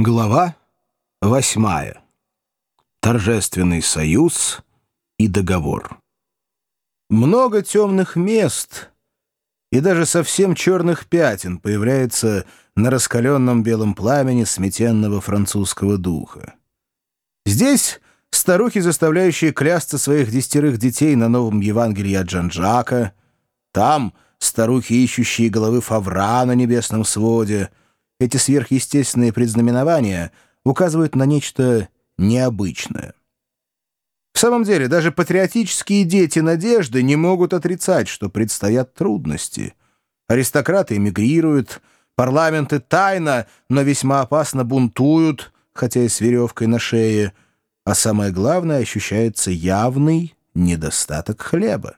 Глава восьмая. Торжественный союз и договор. Много темных мест и даже совсем черных пятен появляется на раскаленном белом пламени сметенного французского духа. Здесь старухи, заставляющие клясться своих десятерых детей на новом Евангелии от Джан-Жака, там старухи, ищущие головы Фавра на небесном своде — эти сверхъестественные предзнаменования указывают на нечто необычное. В самом деле, даже патриотические дети надежды не могут отрицать, что предстоят трудности. Аристократы эмигрируют, парламенты тайно, но весьма опасно бунтуют, хотя и с веревкой на шее, а самое главное, ощущается явный недостаток хлеба.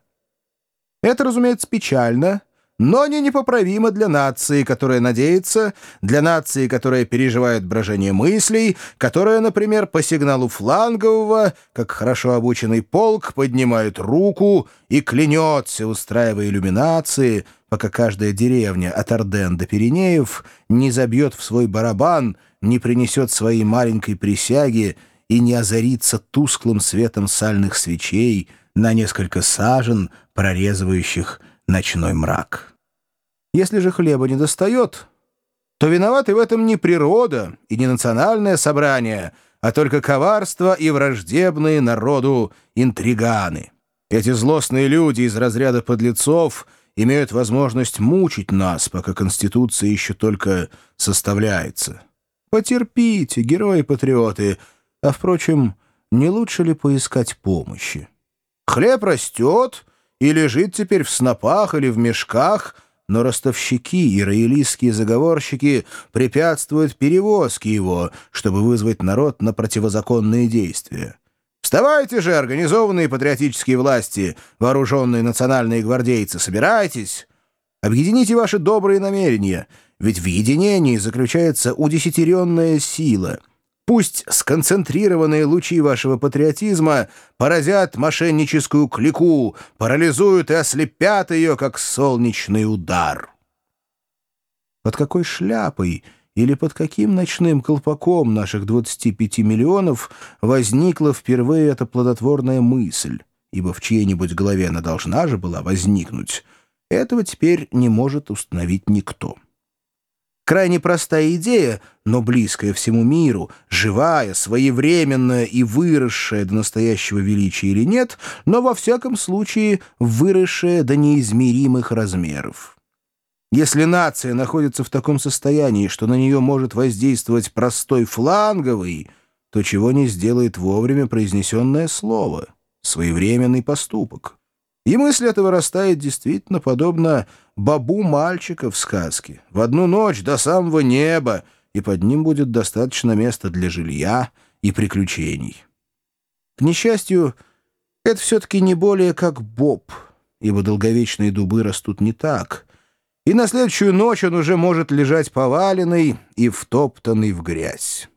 Это, разумеется, печально — но не непоправимо для нации, которая надеется, для нации, которая переживает брожение мыслей, которая, например, по сигналу флангового, как хорошо обученный полк, поднимает руку и клянется, устраивая иллюминации, пока каждая деревня от Орден до Пиренеев не забьет в свой барабан, не принесет своей маленькой присяги и не озарится тусклым светом сальных свечей на несколько сажен, прорезывающих ночной мрак. Если же хлеба не достает, то виноваты в этом не природа и не национальное собрание, а только коварство и враждебные народу интриганы. Эти злостные люди из разряда подлецов имеют возможность мучить нас, пока Конституция еще только составляется. Потерпите, герои-патриоты, а, впрочем, не лучше ли поискать помощи? Хлеб растет и лежит теперь в снопах или в мешках, но ростовщики и роялистские заговорщики препятствуют перевозке его, чтобы вызвать народ на противозаконные действия. Вставайте же, организованные патриотические власти, вооруженные национальные гвардейцы, собирайтесь! Объедините ваши добрые намерения, ведь в единении заключается удесятеренная сила — Пусть сконцентрированные лучи вашего патриотизма поразят мошенническую клику, парализуют и ослепят ее, как солнечный удар. Под какой шляпой или под каким ночным колпаком наших 25 миллионов возникла впервые эта плодотворная мысль, ибо в чьей-нибудь голове она должна же была возникнуть, этого теперь не может установить никто. Крайне простая идея, но близкая всему миру, живая, своевременная и выросшая до настоящего величия или нет, но во всяком случае выросшая до неизмеримых размеров. Если нация находится в таком состоянии, что на нее может воздействовать простой фланговый, то чего не сделает вовремя произнесенное слово, своевременный поступок. И мысль эта вырастает действительно подобно бабу мальчика в сказке. В одну ночь до самого неба, и под ним будет достаточно места для жилья и приключений. К несчастью, это все-таки не более как боб, ибо долговечные дубы растут не так, и на следующую ночь он уже может лежать поваленный и втоптанный в грязь.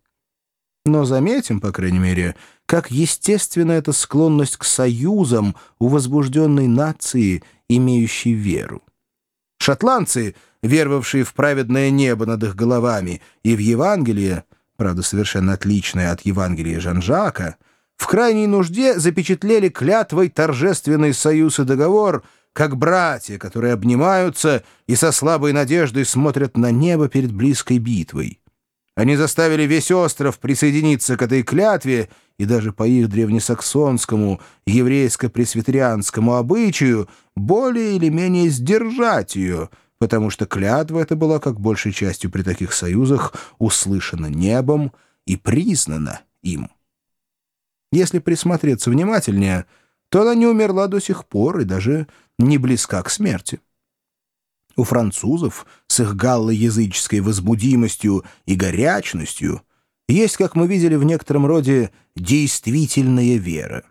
Но заметим, по крайней мере, как естественна эта склонность к союзам у возбужденной нации, имеющей веру. Шотландцы, веровавшие в праведное небо над их головами и в Евангелие, правда, совершенно отличное от Евангелия Жан-Жака, в крайней нужде запечатлели клятвой торжественный союз и договор, как братья, которые обнимаются и со слабой надеждой смотрят на небо перед близкой битвой. Они заставили весь остров присоединиться к этой клятве, и даже по их древнесаксонскому, еврейско-пресвитерианскому обычаю более или менее сдержать ее, потому что клятва эта была, как большей частью при таких союзах, услышана небом и признана им. Если присмотреться внимательнее, то она не умерла до сих пор и даже не близка к смерти. У французов с их галлоязыческой возбудимостью и горячностью есть, как мы видели в некотором роде, действительная вера.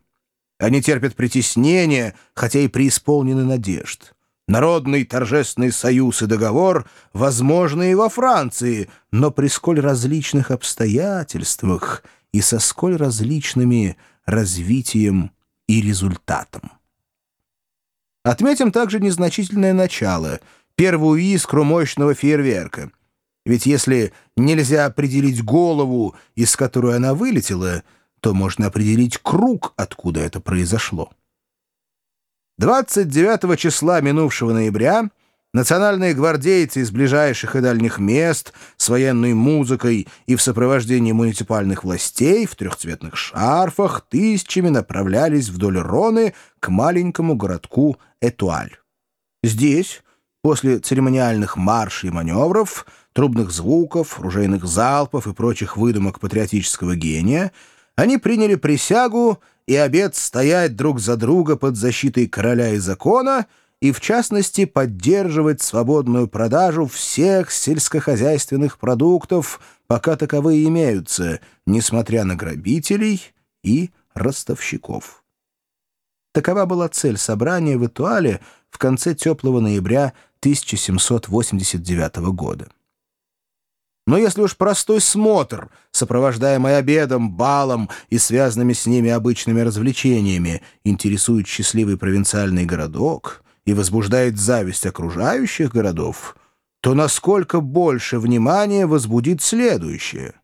Они терпят притеснение, хотя и преисполнены надежд. Народный торжественный союз и договор возможны и во Франции, но при сколь различных обстоятельствах и со сколь различными развитием и результатом. Отметим также незначительное начало — первую искру мощного фейерверка. Ведь если нельзя определить голову, из которой она вылетела, то можно определить круг, откуда это произошло. 29 числа минувшего ноября национальные гвардейцы из ближайших и дальних мест с военной музыкой и в сопровождении муниципальных властей в трехцветных шарфах тысячами направлялись вдоль Роны к маленькому городку Этуаль. Здесь, после церемониальных маршей и маневров, трубных звуков, ружейных залпов и прочих выдумок патриотического гения, они приняли присягу и обет стоять друг за друга под защитой короля и закона и, в частности, поддерживать свободную продажу всех сельскохозяйственных продуктов, пока таковые имеются, несмотря на грабителей и ростовщиков. Такова была цель собрания в Этуале в конце теплого ноября 1789 года. Но если уж простой смотр, сопровождаемый обедом, балом и связанными с ними обычными развлечениями, интересует счастливый провинциальный городок и возбуждает зависть окружающих городов, то насколько больше внимания возбудит следующее.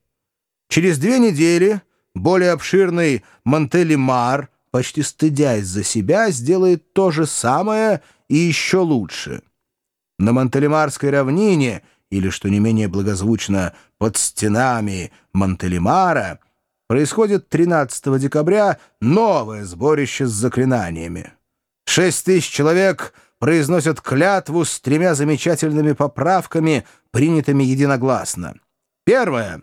Через две недели более обширный Монтелемар, почти стыдясь за себя, сделает то же самое и еще лучше. На Монтелемарской равнине — или, что не менее благозвучно, под стенами Монтелемара, происходит 13 декабря новое сборище с заклинаниями. Шесть тысяч человек произносят клятву с тремя замечательными поправками, принятыми единогласно. Первое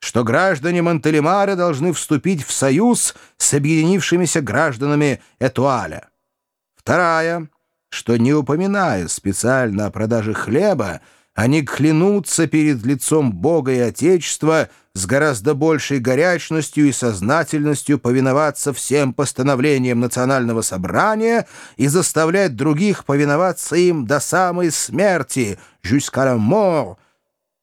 что граждане Монтелемара должны вступить в союз с объединившимися гражданами Этуаля. Вторая, что, не упоминая специально о продаже хлеба, они клянутся перед лицом Бога и Отечества с гораздо большей горячностью и сознательностью повиноваться всем постановлениям Национального собрания и заставлять других повиноваться им до самой смерти, jusqu'à la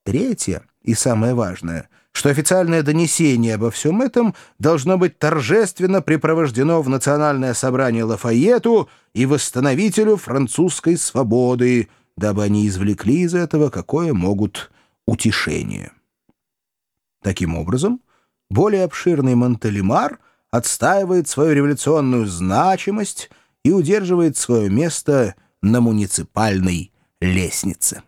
Третье и самое важное, что официальное донесение обо всем этом должно быть торжественно припровождено в Национальное собрание Лафайету и восстановителю французской свободы, дабы они извлекли из этого какое могут утешение. Таким образом, более обширный Монтелемар отстаивает свою революционную значимость и удерживает свое место на муниципальной лестнице.